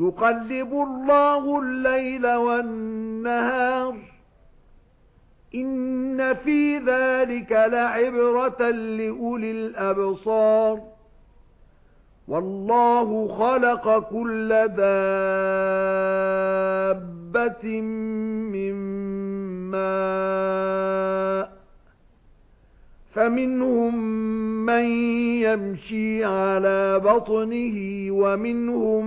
يُقَلِّبُ اللَّهُ اللَّيْلَ وَالنَّهَارَ. إِنَّ فِي ذَلِكَ لَعِبْرَةً لِأُولِي الْأَبْصَارِ. وَاللَّهُ خَلَقَ كُلَّ دَابَّةٍ مِّن مَّاءٍ فَمِنْهُم مَّن يَمْشِي عَلَى بَطْنِهِ وَمِنْهُم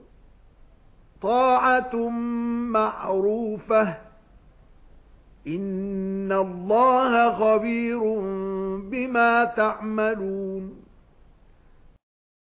طَاعَةٌ مَّعْرُوفَةٌ. إِنَّ اللَّهَ خَبِيرٌ بِمَا تَعْمَلُونَ.